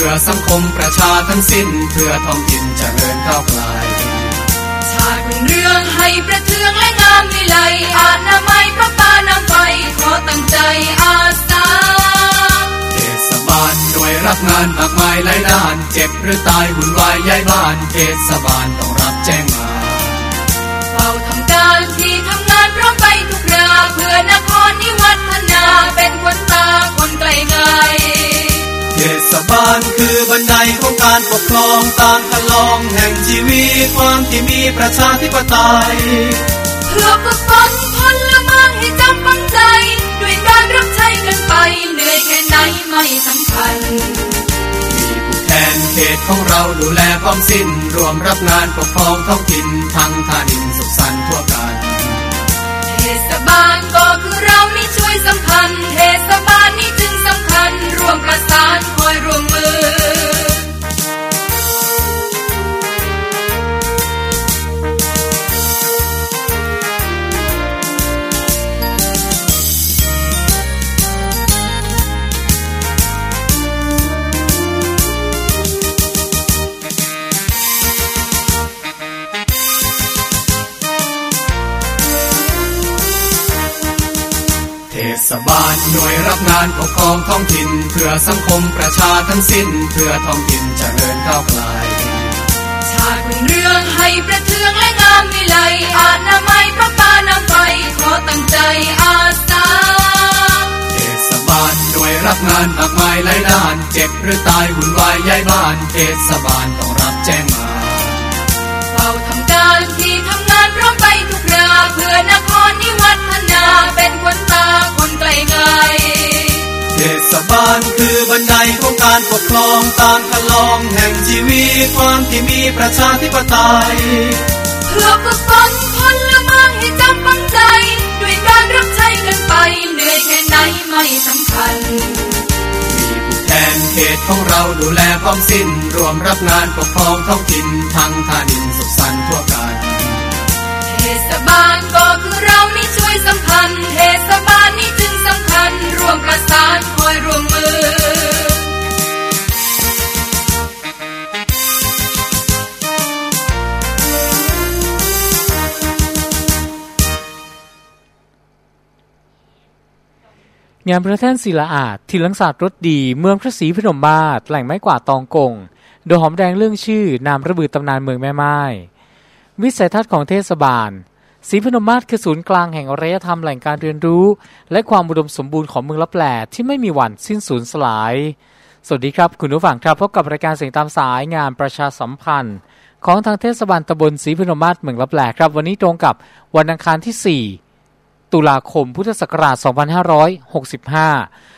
พื่อสังคมประชาทั้งสิ้น เพื่อท้องถิ่นเจริญก้าวไกลชาติเป็นเรื่องให้ประเทืองและงามวิไลอาณาไม้พระปานำไปขอตั้งใจอาสาเทศบาลหน่วยรับงานมากมายหลายด้าน เจ็บหรือตายหุ่นวายย้ายบ้านเทศบาลต้องรับแจ้งมาเฝ้าทำการที่ทำงานพร้อมไปทุกราเพื่อนครนิวัฒนาเป็นคนตาคนไกลไง เทศบาลคือบันไดของการปกครองตามคันลองแห่งชีวิตความที่มีประชาธิปไตยเพื่อฝึกฝนพลเมืองให้จำฝังใจ ด้วยการรับใช้กันไปเหนื่อยแค่ไหนไม่สำคัญมีผู้แทนเขตของเราดูแลพร้อมสิ้น รวมรับงานปกครองท้องถิ่นทั้งทานินสุขสันต์ทั่วกันเทศบาลก็คือเรานี่ช่วยสัมพันธ์เทศบาล วมประสานคอยร่วมมือ ศบาลหน่วยรับงานปกครองท้องถิ่น เพื่อสังคมประชาทั้งสิ้น เพื่อท้องถิ่นเจริญก้าวไกลชาติเป็นเรื่องให้ประเทืองและงามวิไลอาณาไม้พระปานำไปขอตั้งใจอาสาเทศบาลหน่วยรับงานมากมายหลายด้าน เจ็บหรือตายหุ่นวายย้ายบ้านเทศบาลต้องรับแจ้ง คือบันไดของการปกครองตามคันลองแห่งชีวิตความที่มีประชาธิปไตยเพื่อฝึกฝนพลเมืองให้จำฝังใจ ด้วยการรับใช้กันไปเหนื่อยแค่ไหนไม่สำคัญมีผู้แทนเขตของเราดูแลพร้อมสิ้น รวมรับงานปกครองท้องถิ่นทั้งทานินสุขสันต์ทั่วกันเทศบาลก็คือเรานี่ช่วยสัมพันธ์เทศบาลนี่จึง สำคัญรวมประสานคอยร่วมมืองานพระแท่นศิลาอาจที่ลังศาสตร์รถดีเมืองพระศรีพนมมาศแหล่งไม้กวาดตองกง โดยหอมแดงเรื่องชื่อนามระบือตำนานเมืองแม่ไม้ วิสัยทัศน์ของเทศบาล ศรีพนมมาศคือศูนย์กลางแห่งอารยธรรมแหล่งการเรียนรู้ และความอุดมสมบูรณ์ของเมืองลับแหล่ที่ไม่มีวันสิ้นสูญสลาย สวัสดีครับ คุณผู้ฟังครับพบกับรายการเสียงตามสายงานประชาสัมพันธ์ ของทางเทศบาลตำบลศรีพนมมาศเมืองลับแหล่ครับ วันนี้ตรงกับวันอังคารที่ 4 ตุลาคมพุทธศักราช 2565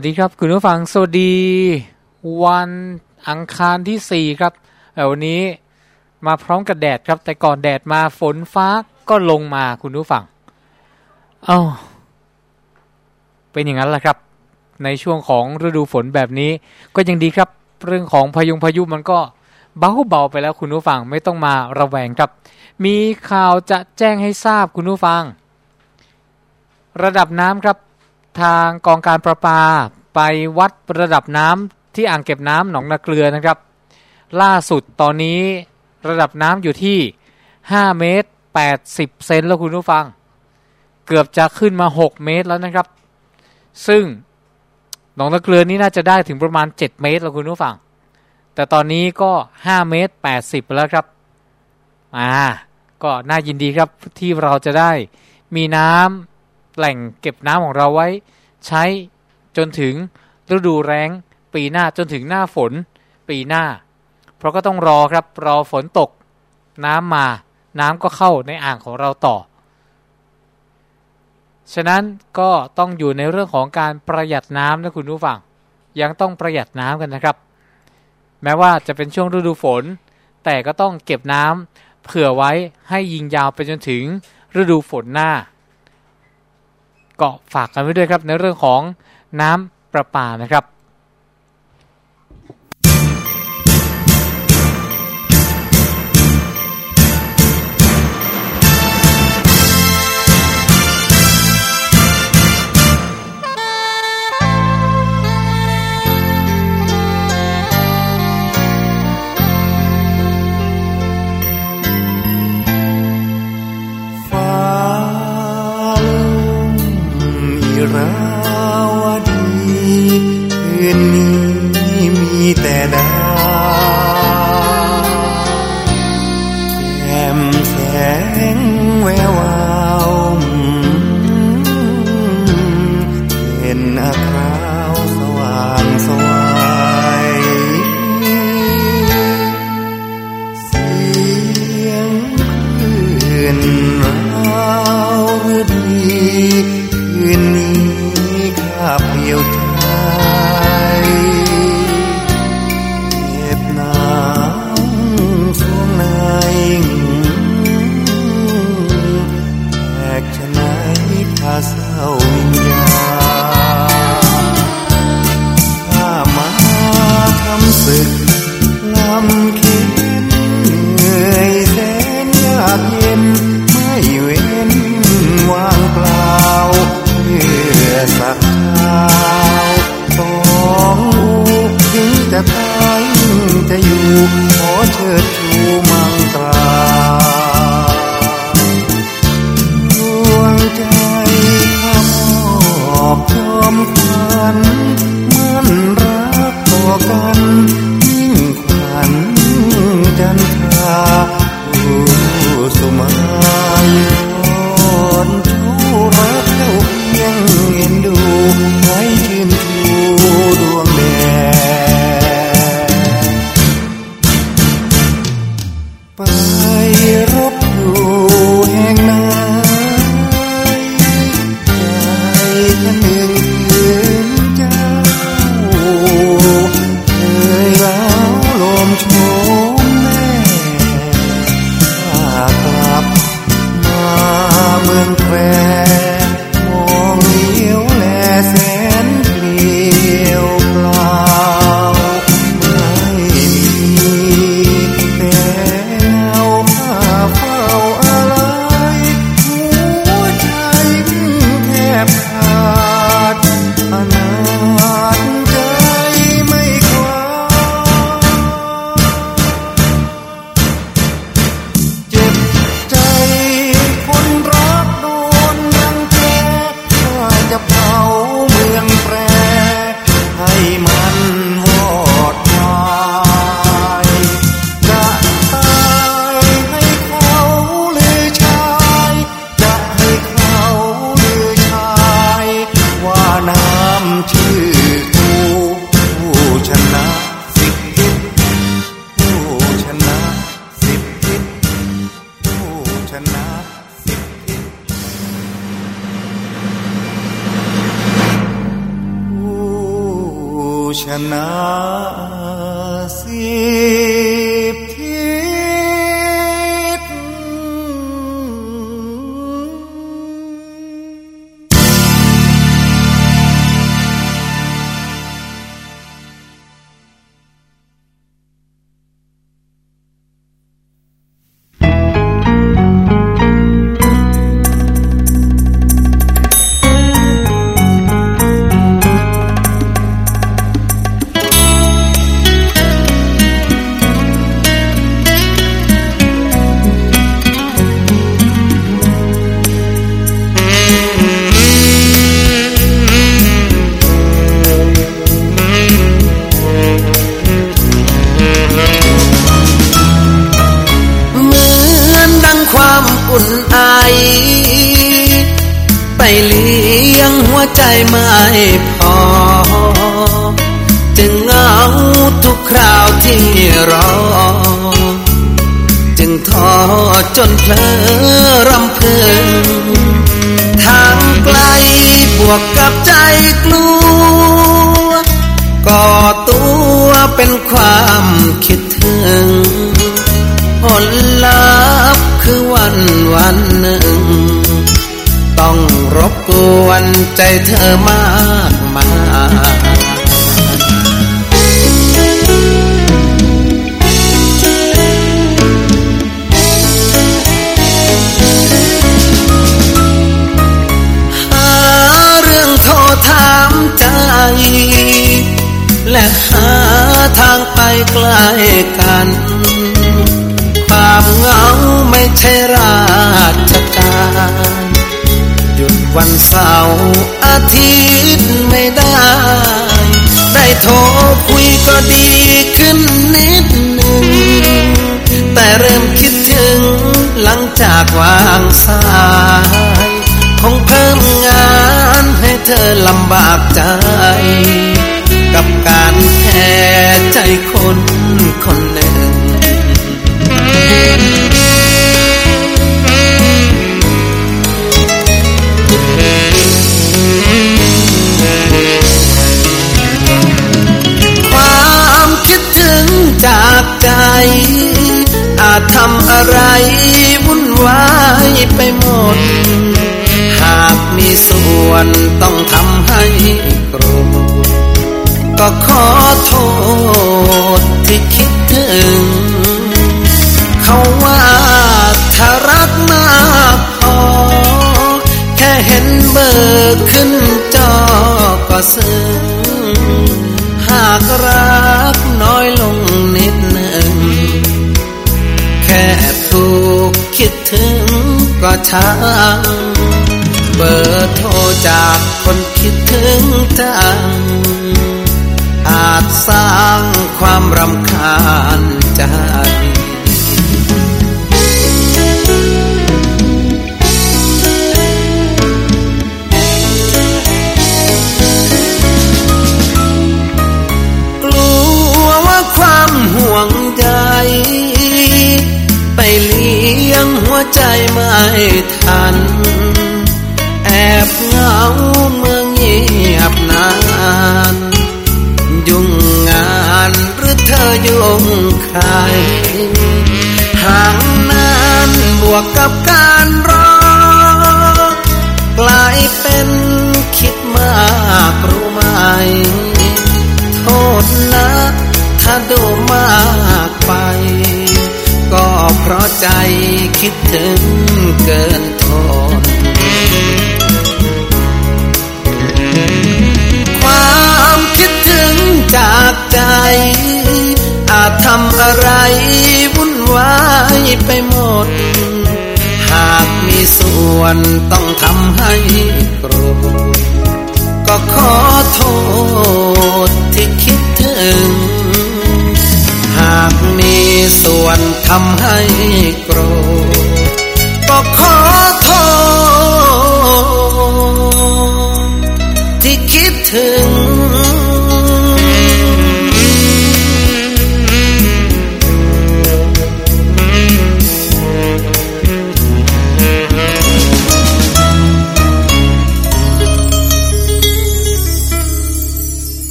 วัสดีครับคุณผู้ฟังสวัสดี วันอังคารที่สี่ครับแต่วันนี้มาพร้อมกับแดดครับ แต่ก่อนแดดมาฝนฟ้าก็ลงมาคุณผู้ฟังเอ้าเป็นอย่างนั้นแหละครับ ในช่วงของฤดูฝนแบบนี้ ก็ยังดีครับ เรื่องของพายุพายุมันก็เบาเบาๆไปแล้วคุณผู้ฟังไม่ต้องมาระแวงครับ มีข่าวจะแจ้งให้ทราบคุณผู้ฟัง ระดับน้ำครับ ทางกองการประปาไปวัดระดับน้ำที่อ่างเก็บน้ำหนองนาเกลือนะครับ ล่าสุดตอนนี้ระดับน้ำอยู่ที่ 5 เมตร 80 เซนแล้วคุณผู้ฟัง เกือบจะขึ้นมา 6 เมตรแล้วนะครับ ซึ่งหนองนาเกลือนี้น่าจะได้ถึงประมาณ 7 เมตรแล้วคุณผู้ฟัง แต่ตอนนี้ก็ 5 เมตร 80 แล้วครับอ่าก็น่ายินดีครับที่เราจะได้มีน้ำ แหล่งเก็บน้ำของเราไว้ ใช้จนถึงฤดูแรงปีหน้าจนถึงหน้าฝนปีหน้า เพราะก็ต้องรอครับรอฝนตกน้ำมาน้ำก็เข้าในอ่างของเราต่อ ฉะนั้นก็ต้องอยู่ในเรื่องของการประหยัดน้ำนะคุณผู้ฟัง ยังต้องประหยัดน้ำกันนะครับ แม้ว่าจะเป็นช่วงฤดูฝน แต่ก็ต้องเก็บน้ำเผื่อไว้ให้ยิงยาวไปจนถึงฤดูฝนหน้า ก็ฝากกันไว้ด้วยครับในเรื่องของน้ำประปานะครับ in you. เป็นความคิดถึง ผลลัพธ์คือวันวันหนึ่ง ต้องรบกวนใจเธอมากมายหาเรื่องโทรถามใจ และหาทางไปใกล้กัน ความเหงาไม่ใช่ราชการหยุดวันเสาร์อาทิตย์ไม่ได้ ได้โทรคุยก็ดีขึ้นนิดหนึ่ง แต่เริ่มคิดถึงหลังจากวางสายคงเพิ่มงานให้เธอลำบากใจ กับการแค่ใจคนคนหนึ่ง ความคิดถึงจากใจ อาจทำอะไรวุ่นวายไปหมด หากมีส่วนต้องทำให้โกรธ ก็ขอโทษที่คิดถึง เขาว่าถ้ารักมากพอ แค่เห็นเบอร์ขึ้นจอก็ซึ้งหากรักน้อยลงนิดหนึ่ง แค่ถูกคิดถึงก็ช่างเบอร์โทรจากคนคิดถึงจัง อาจสร้างความรำคาญใจกลัวว่าความห่วงใยไปเลี้ยงหัวใจไม่ทัน แอบเหงาเมื่อเงียบนาน เธอยุ่งใครห่างนานบวกกับการรอกลายเป็นคิดมากรู้ไหม โทษนะถ้าดูมากไป ก็เพราะใจคิดถึงเกินทนความคิดถึงจากใจ ทำอะไรวุ่นวายไปหมด หากมีส่วนต้องทำให้โกรธก็ขอโทษที่คิดถึง หากมีส่วนทำให้โกรธก็ขอโทษที่คิดถึง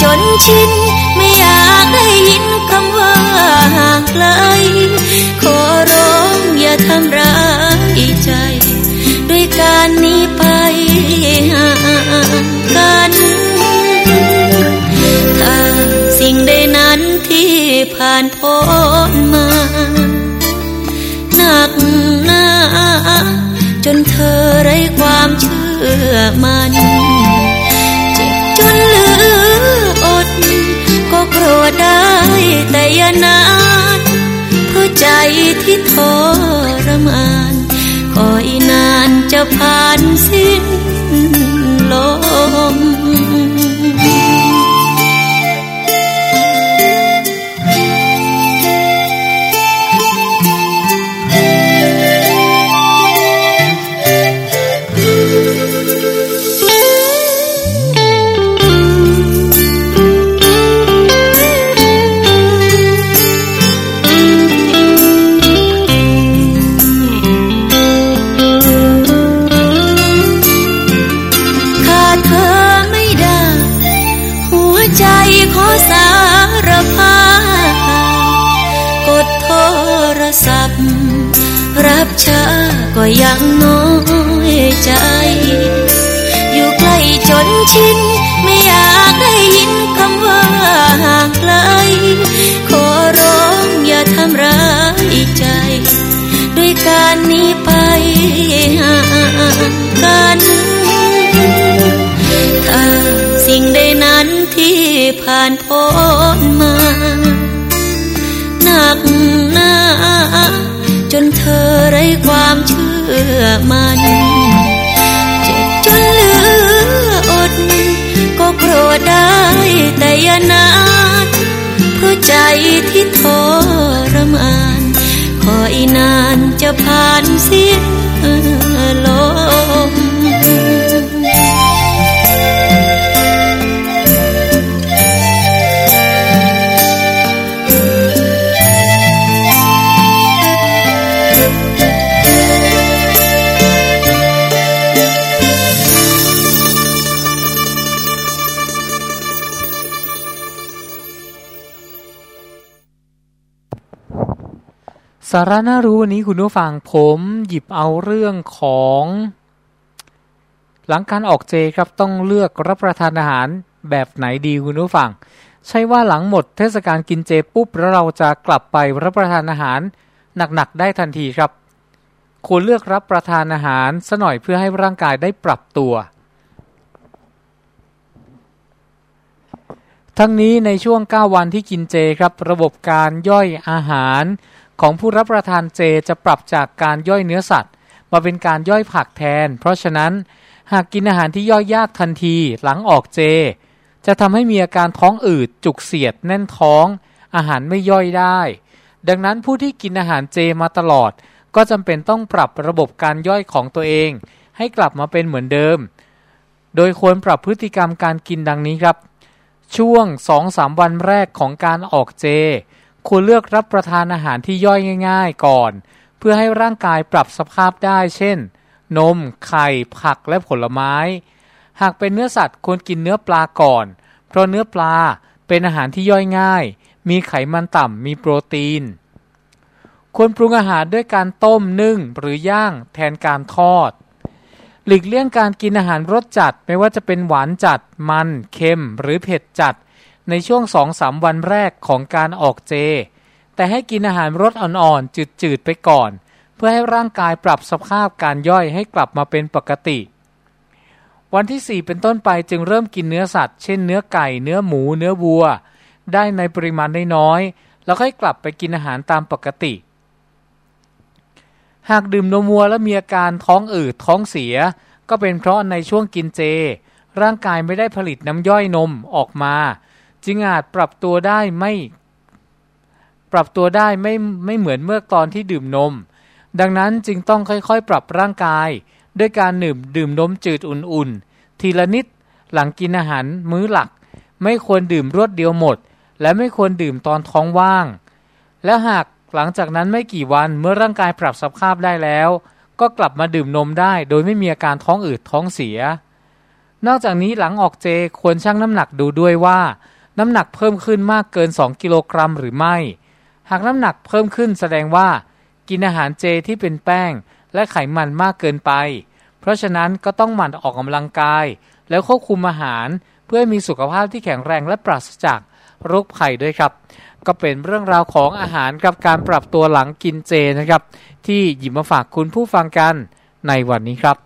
จนชินไม่อยากได้ยินคำว่าห่างไกล ขอร้องอย่าทำร้ายใจ ด้วยการหนี้ไปห่างกัน ถ้าสิ่งใดนั้นที่ผ่านพ้นมาหนักหนาจนเธอไร้ความเชื่อมัน อย่านานเพราะใจที่ทรมานคอยนานจะผ่านสิ้นลม ชินไม่อยากได้ยินคำว่าห่างไกล ขอร้องอย่าทำร้ายใจ ด้วยการหนี้ไปห่างกัน ถ้าสิ่งใดนั้นที่ผ่านพ้นมาหนักหนาจนเธอไร้ความเชื่อมัน ยานานเพราะใจที่ทรมานขออีนานจะผ่านเสียนล สาระน่ารู้วันนี้คุณผู้ฟังผมหยิบเอาเรื่องของ หลังการออกเจครับต้องเลือกรับประทานอาหารแบบไหนดีคุณผู้ฟัง ใช่ว่าหลังหมดเทศกาลกินเจปุ๊บแล้วเราจะกลับไปรับประทานอาหารหนักๆได้ทันทีครับ ควรเลือกรับประทานอาหารสหน่อยเพื่อให้ร่างกายได้ปรับตัว ทั้งนี้ในช่วง 9 วันที่กินเจครับ ระบบการย่อยอาหาร ของผู้รับประทานเจจะปรับจากการย่อยเนื้อสัตว์ มาเป็นการย่อยผักแทน เพราะฉะนั้นหากกินอาหารที่ย่อยยากทันทีหลังออกเจ จะทำให้มีอาการท้องอืดจุกเสียด แน่นท้อง อาหารไม่ย่อยได้ ดังนั้นผู้ที่กินอาหารเจมาตลอด ก็จำเป็นต้องปรับระบบการย่อยของตัวเอง ให้กลับมาเป็นเหมือนเดิม โดยควรปรับพฤติกรรมการกินดังนี้ครับ ช่วง2-3วันแรกของการออกเจ ควรเลือกรับประทานอาหารที่ย่อยง่าย ๆ ก่อน เพื่อให้ร่างกายปรับสภาพได้ เช่น นม ไข่ ผักและผลไม้ หากเป็นเนื้อสัตว์ควรกินเนื้อปลาก่อน เพราะเนื้อปลาเป็นอาหารที่ย่อยง่าย มีไขมันต่ำ มีโปรตีน ควรปรุงอาหารด้วยการต้มนึ่งหรือย่างแทนการทอด หลีกเลี่ยงการกินอาหารรสจัดไม่ว่าจะเป็นหวานจัด มัน เค็ม หรือเผ็ดจัด ในช่วง2-3วันแรกของการออกเจ แต่ให้กินอาหารรสอ่อนๆ จืดๆ ไปก่อน เพื่อให้ร่างกายปรับสภาพการย่อยให้กลับมาเป็นปกติ วันที่ 4 เป็นต้นไปจึงเริ่มกินเนื้อสัตว์ เช่นเนื้อไก่ เนื้อหมู เนื้อวัว ได้ในปริมาณน้อยๆ แล้วค่อยกลับไปกินอาหารตามปกติ หากดื่มนมวัวแล้วมีอาการท้องอืดท้องเสีย ก็เป็นเพราะในช่วงกินเจ ร่างกายไม่ได้ผลิตน้ำย่อยนมออกมา จึงอาจปรับตัวได้ไม่ ปรับตัวได้ไม่ไม่เหมือนเมื่อตอนที่ดื่มนม ดังนั้นจึงต้องค่อยๆ ปรับร่างกาย ด้วยการดื่มดื่มนมจืดอุ่นๆ ทีละนิดหลังกินอาหารมื้อหลัก ไม่ควรดื่มรวดเดียวหมด และไม่ควรดื่มตอนท้องว่าง และหากหลังจากนั้นไม่กี่วันเมื่อร่างกายปรับสภาพได้แล้ว ก็กลับมาดื่มนมได้โดยไม่มีอาการท้องอืดท้องเสีย นอกจากนี้หลังออกเจควรชั่งน้ำหนักดูด้วยว่า น้ำหนักเพิ่มขึ้นมากเกิน 2 กิโลกรัมหรือไม่ หากน้ำหนักเพิ่มขึ้นแสดงว่า กินอาหารเจที่เป็นแป้ง และไขมันมากเกินไป เพราะฉะนั้นก็ต้องหมั่นออกกำลังกาย แล้วควบคุมอาหารเพื่อมีสุขภาพที่แข็งแรงและปราศจากโรคภัยด้วยครับ ก็เป็นเรื่องราวของอาหารกับการปรับตัวหลังกินเจนะครับ ที่หยิบมาฝากคุณผู้ฟังกันในวันนี้ครับ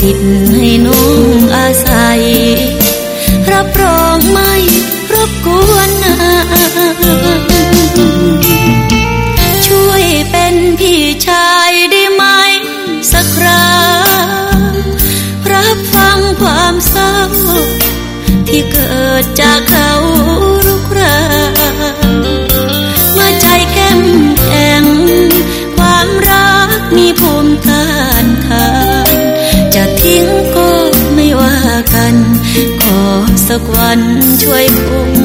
สิทธิ์ให้น้องอาศัย รับรองไม่รบกวนนาน สักวันช่วยคุ้ม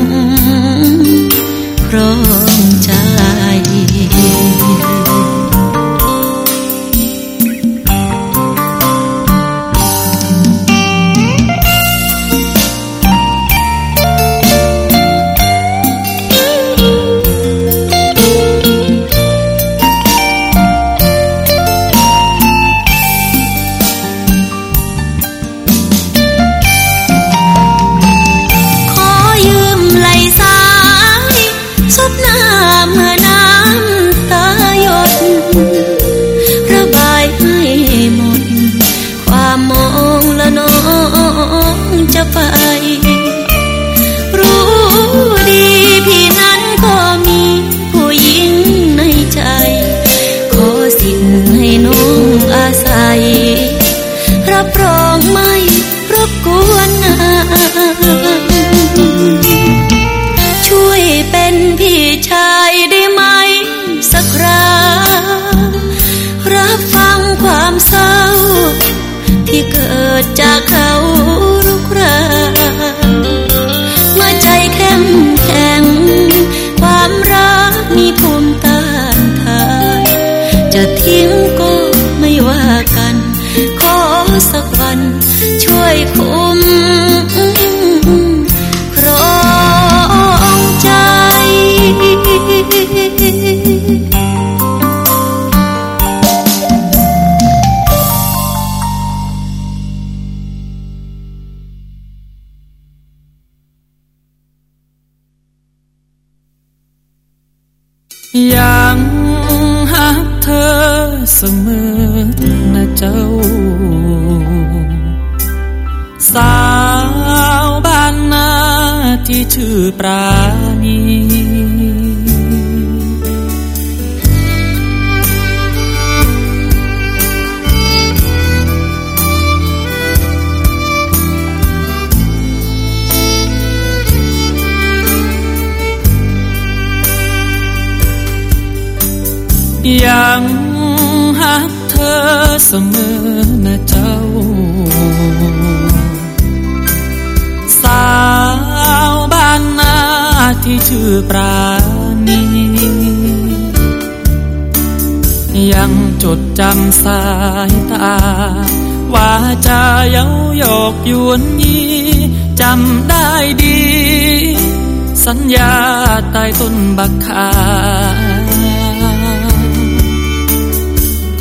ใต้ต้นบักคา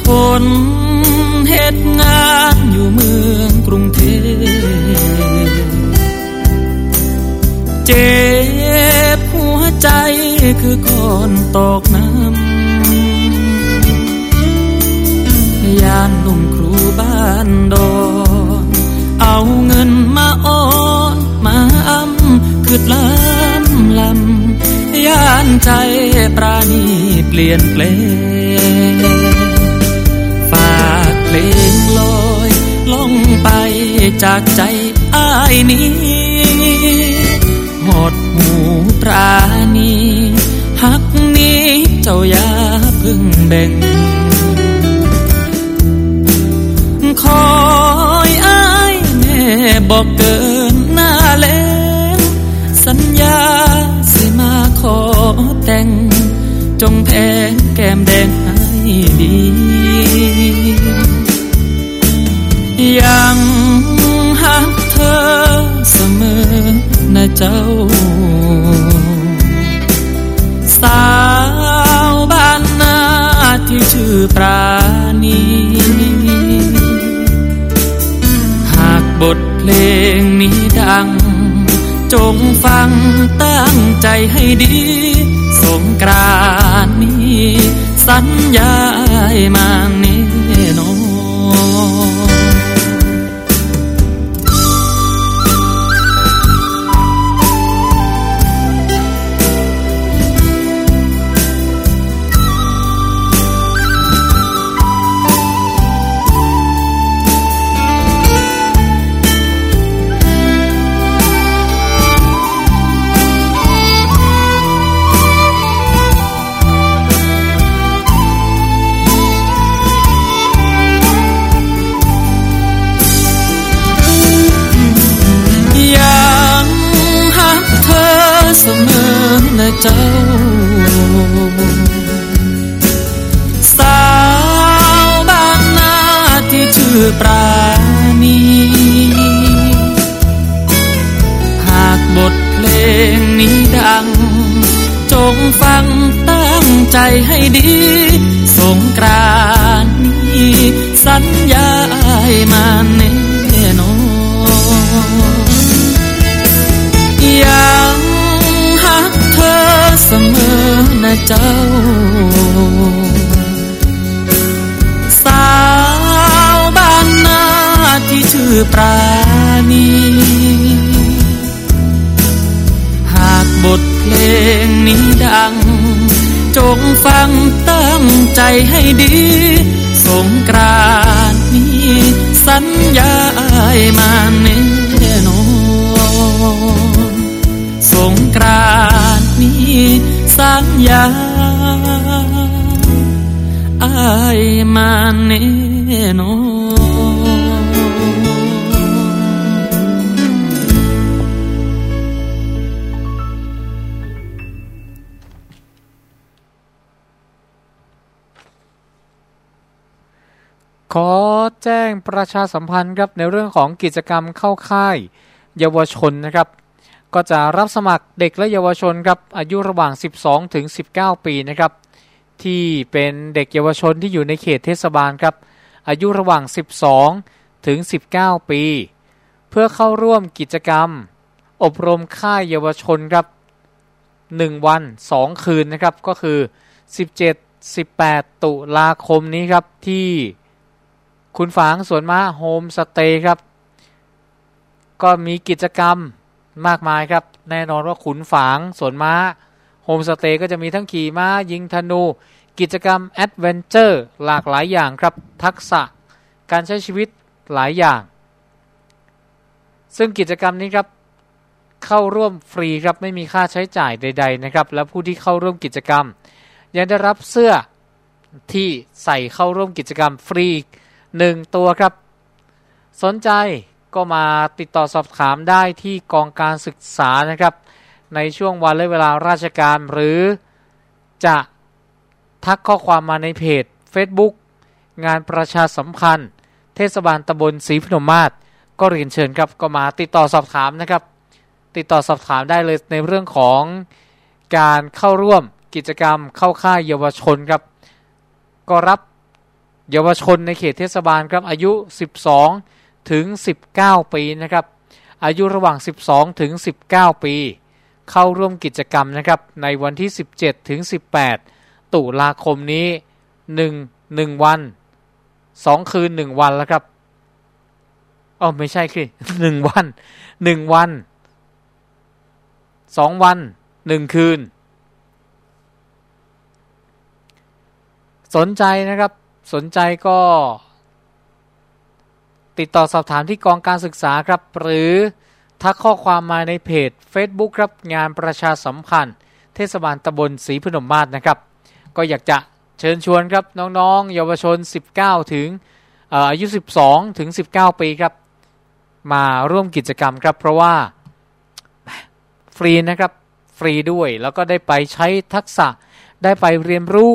คนเหตุงานอยู่เมืองกรุงเทพเจ็บหัวใจคือก่อนตอกน้ำยานหนุ่มครูบ้านดอ ใจปราณีเปลี่ยนเปลง ฝากเพลงลอยล่องไปจากใจอ้ายนี้หดหูปราณีหักนี้เจ้าอย่าพึ่งแบ่งคอยอ้ายแน่บอกเกิน จงแพงแก้มแดงให้ดี ยังหักเธอเสมอนะเจ้า สาวบ้านนาที่ชื่อปราณีหากบทเพลงนี้ดัง จงฟังตั้งใจให้ดี งกรานนี้ สัญญาไอ้มาแน่น เจ้า สาวบ้านนาที่ชื่อปราณี หากบทเพลงนี้ดัง จงฟังตั้งใจให้ดี สงกรานนี้ สัญญาให้มาแน่น เจ้า สาวบ้านนาที่ชื่อปราณี หากบทเพลงนี้ดัง จงฟังตั้งใจให้ดี สงกรานนี้สัญญาให้มาแน่นอน สงกรานนี้ ญญาอายมาแน่นอนขอแจ้งประชาสัมพันธ์ครับในเรื่องของกิจกรรมเข้าค่าย เยาวชนนะครับ ก็จะรับสมัครเด็กและเยาวชนครับอายุระหว่าง 12 ถึง 19 ปีนะครับที่เป็นเด็กเยาวชนที่อยู่ในเขตเทศบาลครับอายุระหว่าง 12 ถึง 19 ปี เพื่อเข้าร่วมกิจกรรม อบรมค่ายเยาวชนครับ 1 วัน 2 คืนนะครับก็คือ 17 18 ตุลาคมนี้ครับที่ขุนฝางสวนม้าโฮมสเตย์ครับ ก็มีกิจกรรม มากมายครับ แน่นอนว่าขุนฝางสวนม้าโฮมสเตย์ก็จะมีทั้งขี่ม้า ยิงธนู กิจกรรม adventure หลากหลายอย่างครับ ทักษะการใช้ชีวิตหลายอย่าง ซึ่งกิจกรรมนี้ครับเข้าร่วมฟรีครับไม่มีค่าใช้จ่ายใด ๆ นะครับ และผู้ที่เข้าร่วมกิจกรรม ยังได้รับเสื้อที่ใส่เข้าร่วมกิจกรรมฟรีหนึ่งตัวครับ สนใจ ก็มาติดต่อสอบถามได้ที่กองการศึกษานะครับ ในช่วงวันและเวลาราชการ หรือจะทักข้อความมาในเพจ Facebook งานประชาสัมพันธ์ เทศบาลตำบลศรีพนมมาศก็เรียนเชิญครับก็มาติดต่อสอบถามนะครับ ติดต่อสอบถามได้เลยในเรื่องของการเข้าร่วมกิจกรรมเข้าค่ายเยาวชนครับ ก็รับเยาวชนในเขตเทศบาลครับอายุ 12 ถึง 19 ปีนะครับ อายุระหว่าง 12 ถึง 19 ปี เข้าร่วมกิจกรรมนะครับในวันที่ 17 ถึง 18 ตุลาคมนี้ 1 1 วัน 2 คืน 1 วันแล้วครับอ๋อไม่ใช่คือ1วัน1วัน2วัน1คืน สนใจนะครับ สนใจก็ ติดต่อสอบถามที่กองการศึกษาครับ หรือทักข้อความมาในเพจ Facebook ครับงานประชาสัมพันธ์ เทศบาลตำบลศรีพนมมาศนะครับ ก็อยากจะเชิญชวนครับน้องๆ เยาวชน 19 ถึงอายุ 12 ถึง 19 ปีครับ มาร่วมกิจกรรมครับ เพราะว่าฟรีนะครับฟรีด้วยแล้วก็ได้ไปใช้ทักษะได้ไปเรียนรู้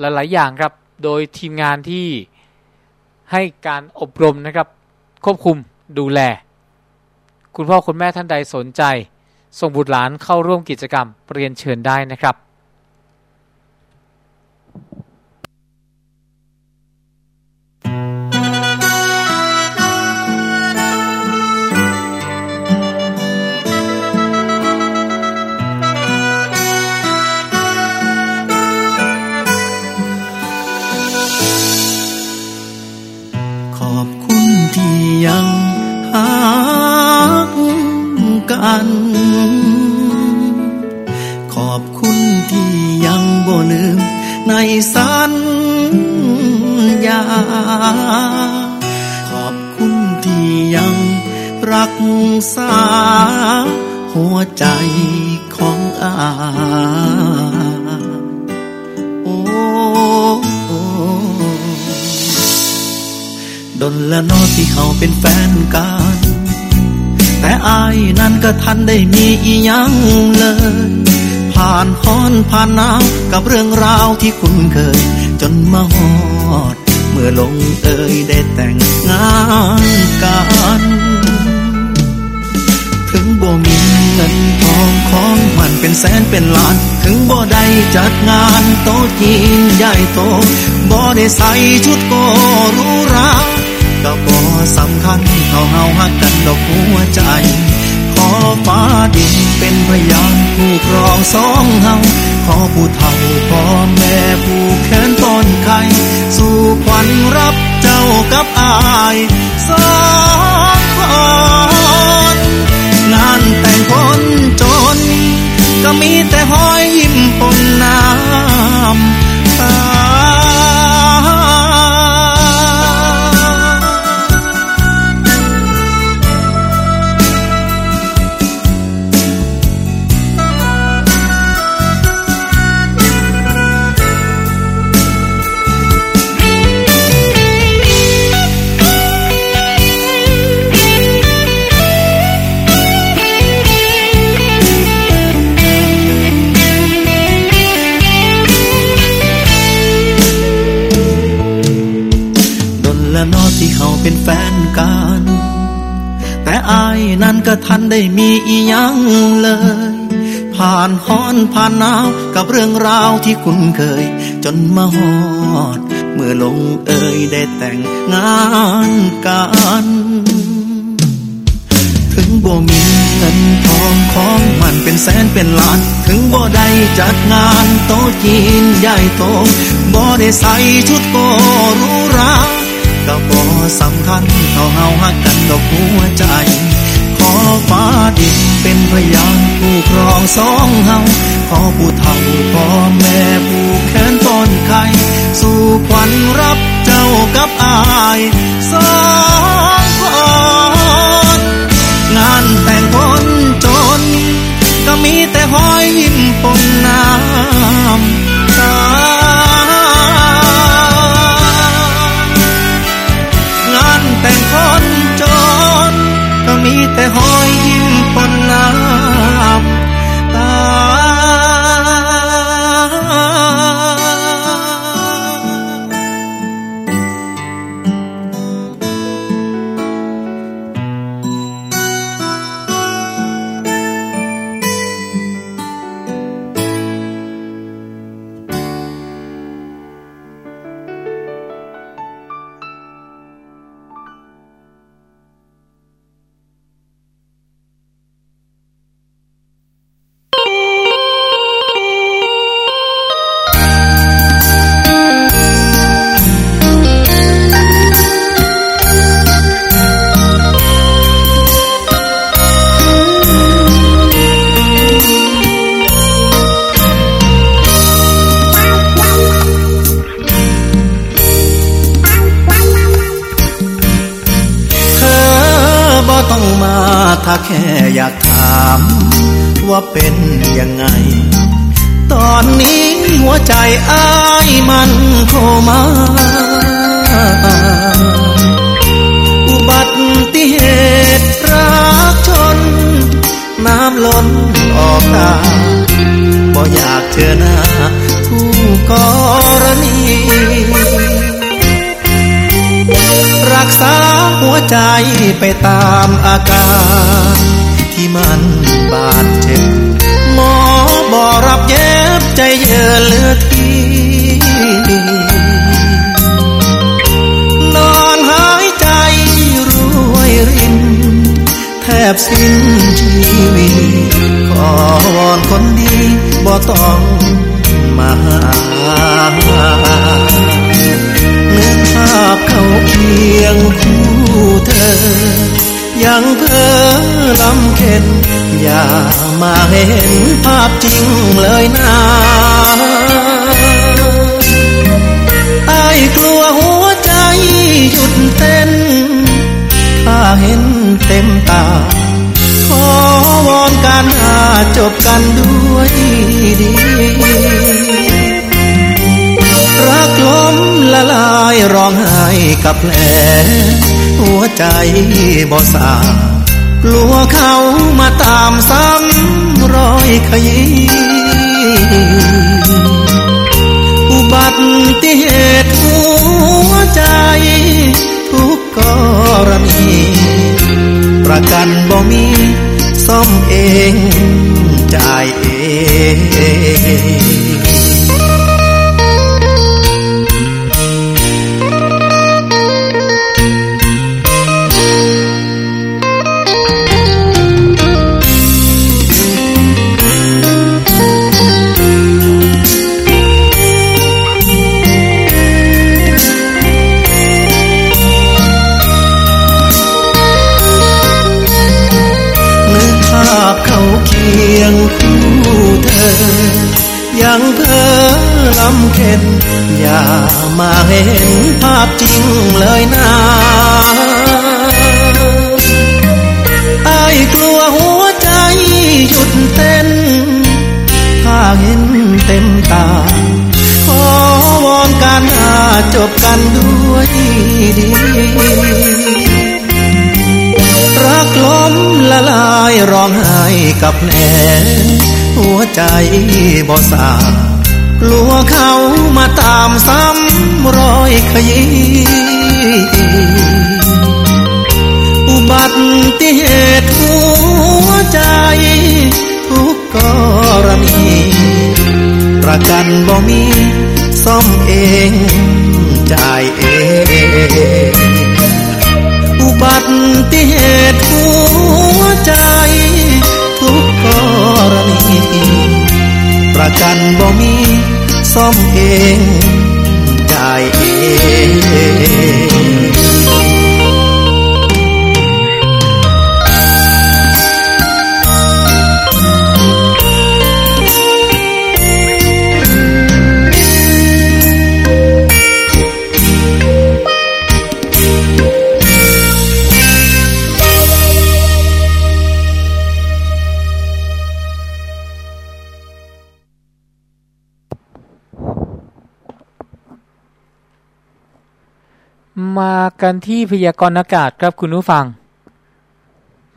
หลาย ๆ อย่างครับ โดยทีมงานที่ให้การอบรมนะครับ ควบคุมดูแล คุณพ่อคุณแม่ท่านใดสนใจ ส่งบุตรหลานเข้าร่วมกิจกรรมเรียนเชิญได้นะครับ สัญญา ขอบคุณที่ยังรักษา หัวใจของอาโอ้ดนละนอที่เขาเป็นแฟนกัน แต่อายนั้นก็ทันได้มีอีหยังเลย ผ่านค้อนผ่านหน้ำกับเรื่องราวที่คุ้นเคย จนมาหอด เมื่อลงเอ่ยได้แต่งงานกัน ถึงบ่มีเงินทองของมันเป็นแสนเป็นล้าน ถึงบ่ได้จัดงานโต๊ะจีนใหญ่โตบ่ได้ใส่ชุดโกรู้ราก็บ่สำคัญเท่าเฮาฮักกันดอกหัวใจ ขอฟ้าดินเป็นพ ของสองเฮาขอผู้เฒ่าพ่อแม่ผู้แขนต้นไข่สู่ขวัญรับเจ้ากับอายสองคนงานแต่งคนจน ก็มีแต่หอยยิ้มปนน้ำ เป็นแฟนกัน แต่อายนั้นก็ทันได้มีอียังเลย ผ่านฮ้อนผ่านหนาวกับเรื่องราวที่คุ้นเคย จนมาฮอด เมื่อลงเอ่ยได้แต่งงานกัน ถึงบ่มีเงินทองของมันเป็นแสนเป็นล้าน ถึงบ่ได้จัดงานโต๊ะจีนใหญ่โตบ่ได้ใส่ชุดโกรูหรา ก็บ่สำคัญเท่าเฮาฮักกันดอกหัวใจ ขอฟ้าดินเป็นพยานผู้ครองสองเฮาขอผู้เฒ่าพ่อแม่ผู้แขนต้นไข่สู่ขวัญรับเจ้ากับอายสองคนงานแต่งคนจน ก็มีแต่หอยยิ้มปนน้ำตา บสิ้นชีวิตขอวอนคนดีบ่ต้องมาหานึกภาพเขาเคียงคู่เธอ ยังเพ้อลำเค็นอย่ามาเห็นภาพจริงเลยนะไอ้กลัวหัวใจหยุดเต้น เห็นเต็มตา ขอวอนการหาจบกันด้วยดี รักล้มละลายร้องไห้กับแผลหัวใจบ่สากลัวเขามาตามซ้ำรอยขยี้อุบัติเหตุหัวใจทุกก รณี ประกันบ่มีซ่อมเองจ่ายเอง เห็นภาพจริงเลยนะไอ้กลัวหัวใจหยุดเต้น ถ้าเห็นเต็มตา ขอวอนการหาจบกันด้วยดี รักล้มละลายร้องไห้กับแผลหัวใจบ่สา กลัวเขามาตามซ้ำรอยขยี้อุบัติเหตุหัวใจ ทุกกรณีประกันบ่มีซ่อมเองจ่ายเองอุบัติเหตุหัวใจ ทุกกรณีประกันบ่มี ซ่อมเอง ได้เอง กันที่พยากรณ์อากาศครับคุณผู้ฟัง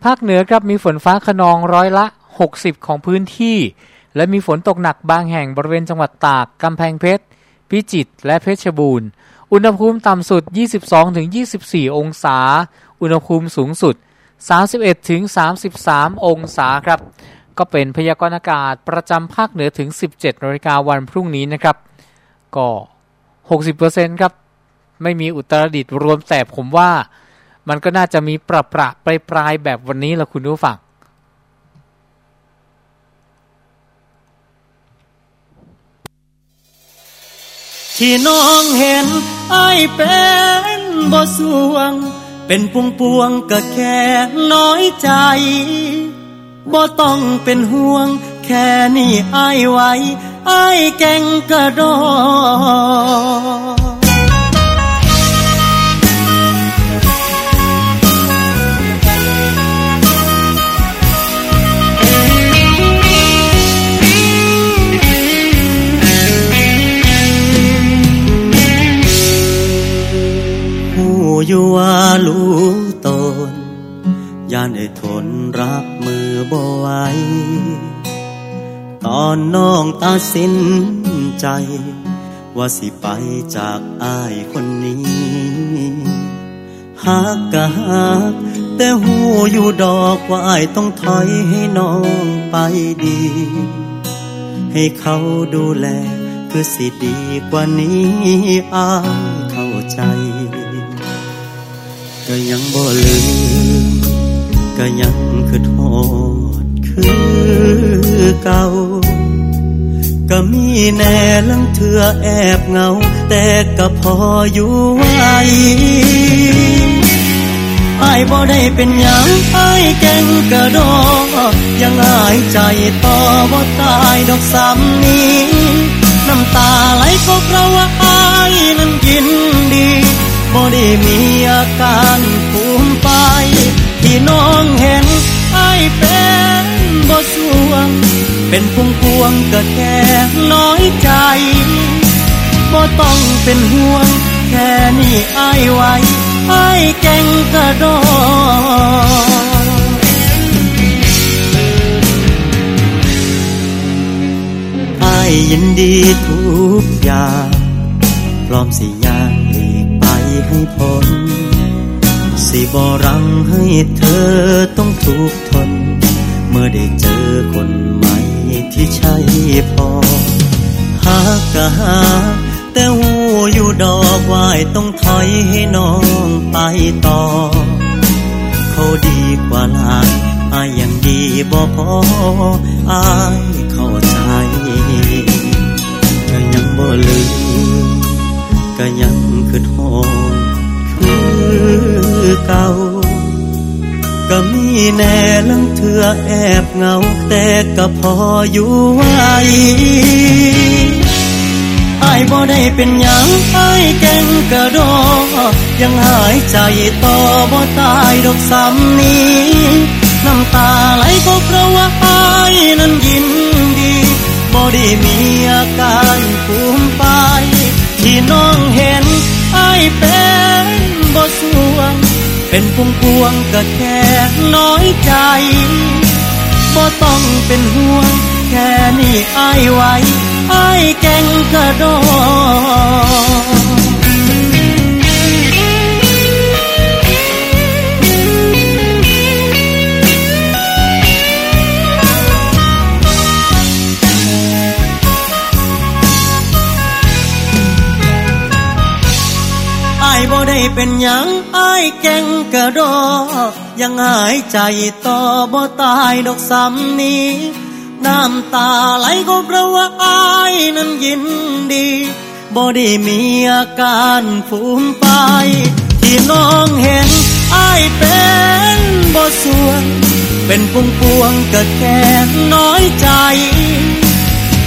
ภาคเหนือครับมีฝนฟ้าขนองร้อยละ 60 ของพื้นที่ และมีฝนตกหนักบางแห่งบริเวณจังหวัดตาก กำแพงเพชร พิจิตร และเพชรบูรณ์ อุณหภูมิต่ำสุด 22-24 องศา อุณหภูมิสูงสุด 31-33 องศาครับ ก็เป็นพยากรณ์อากาศประจำภาคเหนือถึง 17นาฬิกาวันพรุ่งนี้นะครับ ก็ 60%ครับ ไม่มีอุตรดิตรวมแต่ผมว่า มันก็น่าจะมีประประปลายปลายแบบวันนี้ละคุณผู้ฟังที่น้องเห็นไอ้เป็นบ่สวง เป็นพวงพวงก็แค่น้อยใจบ่ต้องเป็นห่วง แค่นี้ไอ้ไหวไอ้แก่งกระดอ ยู่ว่ารู้ตนย่านได้ทนรับมือบ่ไหวตอนน้องตัดสินใจ ว่าสิไปจากอ้ายคนนี้หากกะหากแต่หูอยู่ดอกว่าอ้ายต้องถอยให้น้องไปดี ให้เขาดูแลคือสิดีกว่านี้อายเข้าใจ ก็ยังบ่ลืมก็ยังคือโทษคือเก่าก็มีแน่ลังเถื่อแอบเงา แต่ก็พออยู่ไหวอายบ่ได้เป็นหยังอายแก่งกระดอยังอายใจต่อบ่ตายดอกซ้ำนี้ น้ำตาไหลก็เพราะว่าอายนั้นยินดี บ่ได้มีอาการภูมิไปที่น้องเห็นไอายเป็นบ่สวง เป็นพวงพวงก็แค่น้อยใจบ่ต้องเป็นห่วง แค่นี้ไอายไหวอายแก่งกระดออายยินดีทุกอย่างพร้อมสิย ให้พ้นสิบ่รังให้เธอต้องทุกข์ทน เมื่อได้เจอคนใหม่ที่ใช่พอหากกะหา แต่หูอยู่ดอกวายต้องถอยให้น้องไปต่อ เขาดีกว่าลานอายยังดีบ่พออายเข้าใจก็ยังบ่ลืมก็ยังคือโทษ คือเก่า ก็มีแน่ลังเถื่อแอบเงา แต่ก็พออยู่ไหวอายบ่ได้เป็นหยังอายแก่งกระดอยังหายใจต่อบ่ตายดอกซ้ำนี้น้ำตาไหลก็เพราะว่าอายนั้นยินดีบ่ได้มีอาการภูมิไป ที่น้องเห็นอายเป็น เป็นพวงพวงก็แค่น้อยใจบ่ต้องเป็นห่วง แค่นี้อายไหวอายแก่งกระโดด ได้เป็นหยังอายแก่งกระดอ ยังหายใจต่อบ่ตายดอกสำนี้ น้ำตาไหลก็เพราะว่าอายนั้นยินดีบ่ได้มีอาการฟูมไป ที่น้องเห็นอายเป็นบ่ส่วน เป็นพวงพวงก็แค่น้อยใจ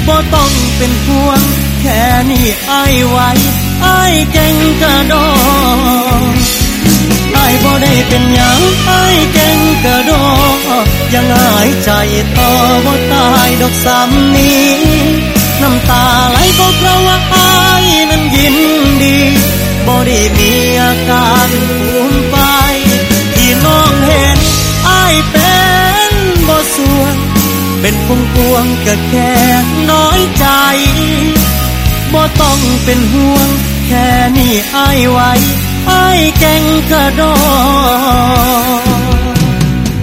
บ่ต้องเป็นห่วงแค่นี้อายไว้ อายเก่งกระโดดอายบ่ได้เป็นหยังอายเก่งกระโดดยังหายใจต่อบ่ตายดอกสำนี้น้ำตาไหลก็เพราะว่าอายนั้นยินดีบ่ได้มีอาการภูมิไปที่น้องเห็นอายเป็นบ่ส่วนเป็นพวงพวงก็แค่น้อยใจ บ่ต้องเป็นห่วง แค่นี้อายไว้อายแก่งกระโดด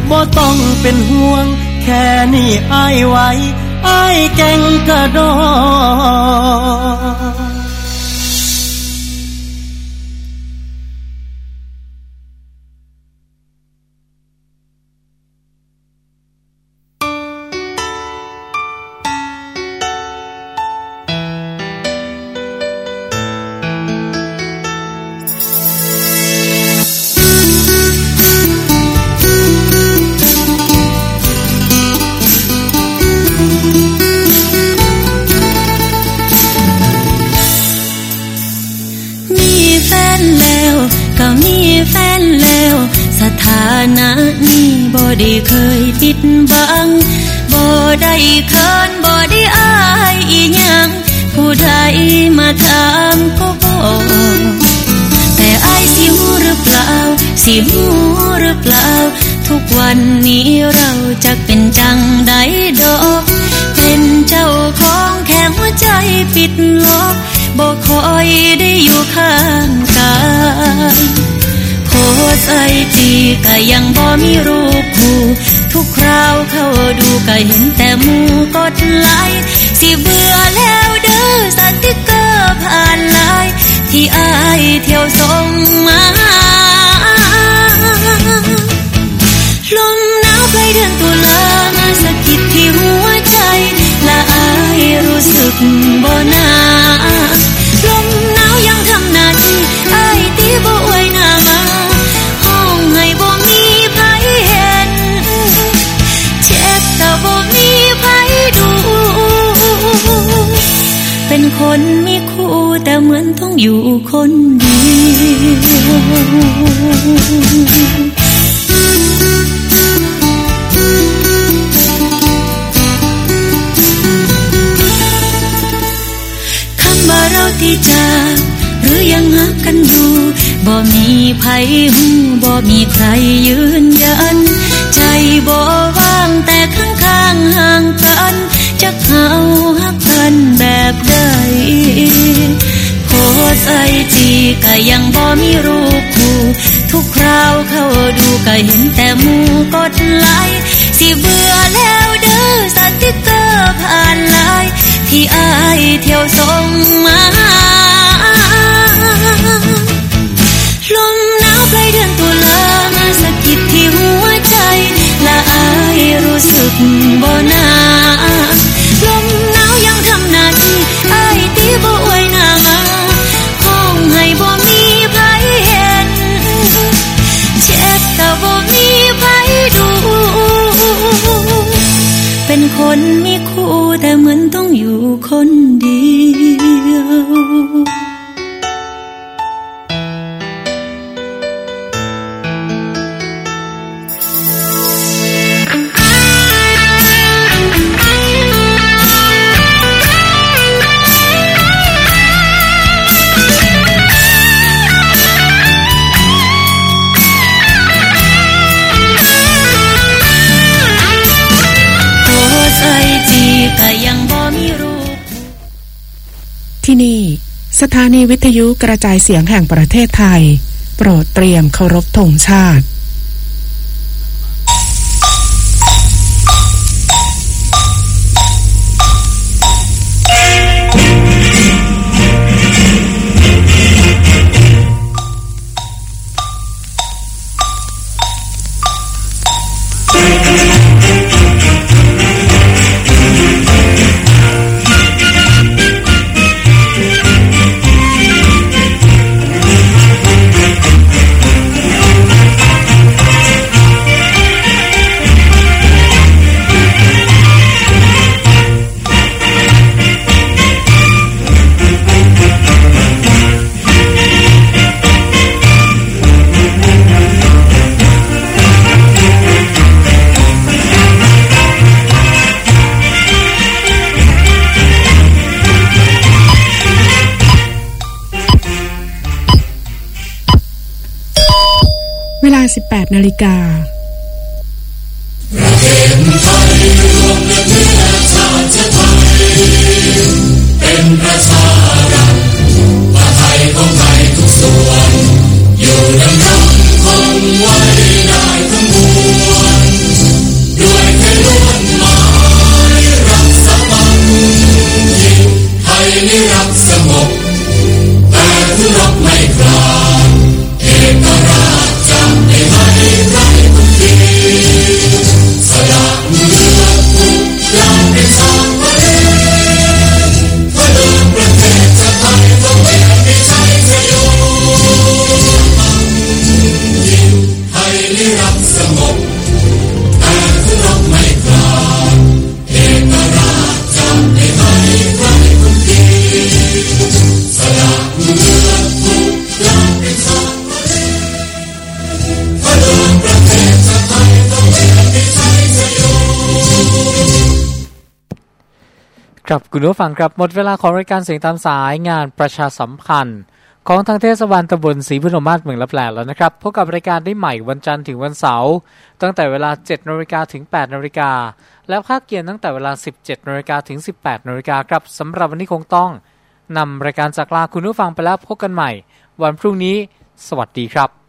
บ่ต้องเป็นห่วง แค่นี้อายไว้อายแก่งกระโดด ได้เคยปิดบังบ่ได้เคินบ่ได้อายอีหยังผู้ใดมาถามก็บอกแต่อายสิหูหรือเปล่า สิหูหรือเปล่า ทุกวันนี้เราจะเป็นจังใดดอก เป็นเจ้าของแค่หัวใจปิดล็อกบ่คอยได้อยู่ข้างกาย สไอจีก็ยังบ่มีรูปคู่ทุกคราวเข้าดูก็เห็นแต่มูกดไลค์สิเบื่อแล้วเด้อสติกเกอร์ผ่านไลน์ที่อายเที่ยวส่งมาลมหนาวปลายเดือนตุลามาสะกิดที่หัวใจละอายรู้สึกบ่นาลมหนาวยังทำหน้าที่อายตีบ่อวยน้าม มือนต้องอยู่คนเดียวคำว่าเราที่จากหรือยังหักกันอยู่บ่มีไผหูบ่มีใครยืนยัน ใจบ่ว่างแต่ข้างข้างๆห่างกันจะเขา สไอจีก็ยังบ่มีรูปคู่ทุกคราวเขาดูก็เห็นแต่หมูกดไลค์สิเบื่อแล้วเด้อสติกเกอร์ผ่านไลน์ที่อายเที่ยวส่งมาลมหนาวปลายเดือนตุลามาสะกิดที่หัวใจละอายรู้สึกบ่นา คนมีคู่ สถานีวิทยุกระจายเสียงแห่งประเทศไทย โปรดเตรียมเคารพธงชาติ 18นาฬิกาเป็นประชารัฐว่าไทยของไทยทุกส่วน ครับคุณผู้ฟังครับหมดเวลาของรายการเสียงตามสายงานประชาสัมพันธ์ ของทางเทศบาลตำบลศรีพนมมาศเมืองลับแหลแล้วนะครับพบกับรายการได้ใหม่วันจันทร์ถึงวันเสาร์ตั้งแต่เวลา 7นาฬิกาถึง 8นาฬิกาและภาคเกียนตั้งแต่เวลา 17นาฬิกาถึง 18นาฬิกาครับสำหรับวันนี้คงต้องนำรายการจากลาคุณผู้ฟังไปแล้วพบกันใหม่ วันพรุ่งนี้ สวัสดีครับ